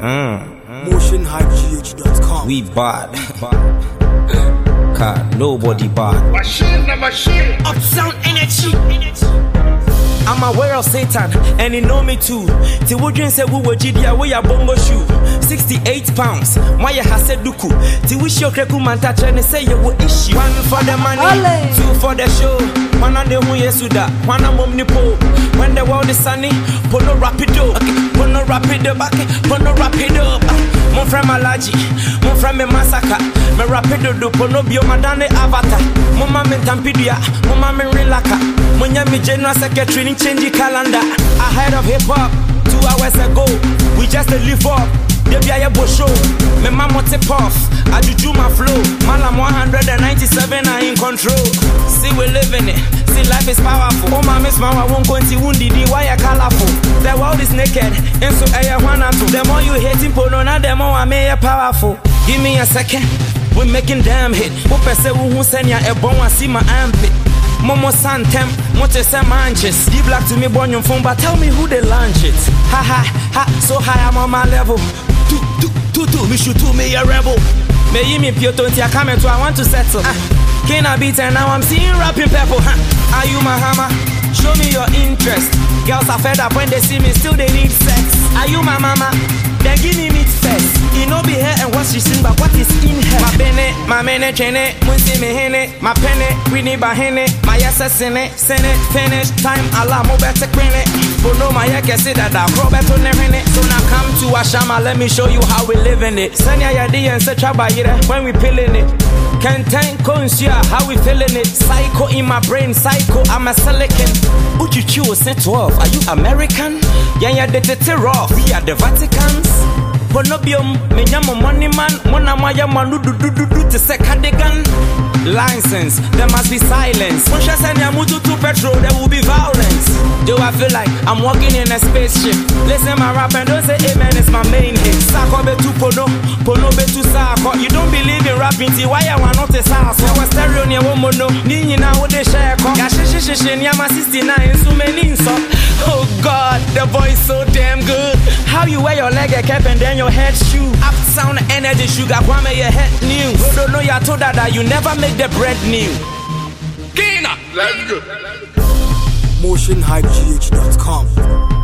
Mm. MotionHypeGH.com. We bad. God, nobody bad. Machine na machine. Upsound energy. I'm aware of Satan, and he know me too. Ti wudrin say we were GDA, we are bongo shoe. 68 pounds, you has duku. Ti wish your kreku man touch and say you will issue. One for the money, Ole. two for the show. One on the who yesuda, one on mum nipo. When the world is sunny, polo rapido, polo rapido, back, polo rapido. Mon frère Malaji, mon frère me massacre. Me rapido do pono bio madane avatar. Mon mame tampidia, mon mame relaka. Yami general secretary ni change the calendar. Ahead of hip hop, two hours ago, we just live up. Debi aye bo show, me mama tip off. I juju my flow, man I'm 197 I in control. See we living it, see life is powerful. Oh my miss mama won't go into wounded, why you colorful? The world is naked, and so aye one and two. The more you hating pono, now the more I may powerful. Give me a second, we making damn hit. Who say who send ya eh, a bone, I see my armpit. Momo Santem, Mote manches. Give black to me, born your phone, but tell me who they launch it. Ha ha ha, so high I'm on my level. Tu tu tu tu, me shoot to me a rebel. Me yi me pio tonti, I come to I want to settle. Ah, can I beat and now I'm seeing rapping purple. Huh? Are you my hammer? Show me your interest. Girls are fed up when they see me, still they need sex. Are you my mama? Then give me know be here and what she sing, but what is in her? My bene, my mene, chene, munsi me hene, my penne, we need hene, my yes sene, sene, finish, time, Allah, mo better queen it. No, my yeke say that I grow better than hene. So now come to Ashama, let me show you how we living it. Sanya yadi and such a when we peeling it. Kenten consia, how we feeling it? Psycho in my brain, psycho, I'm a silicon. Uchuchu was sent 12, are you American? Yeah, yeah, the rough, we are the Vaticans. Ponobium, me nyamo money man, mona maya manu du du du du to say cardigan. License, there must be silence. When she send ya mutu to petrol, there will be violence. Do I feel like I'm walking in a spaceship? Listen, my rap and don't say amen, it's my main hit. Sako be tu pono, pono be tu sako. You don't believe in rapping, see why I want not to sako. I was stereo near woman, no, nini na wo de share ko. Ya shi shi shi shi, nyama 69, so many so. Oh you wear your leg a cap and then your head shoe? Up sound energy sugar, kwame your head new. Bro, don't know ya told that, that you never make the bread new. Kina. Let's go. MotionHypeGH.com.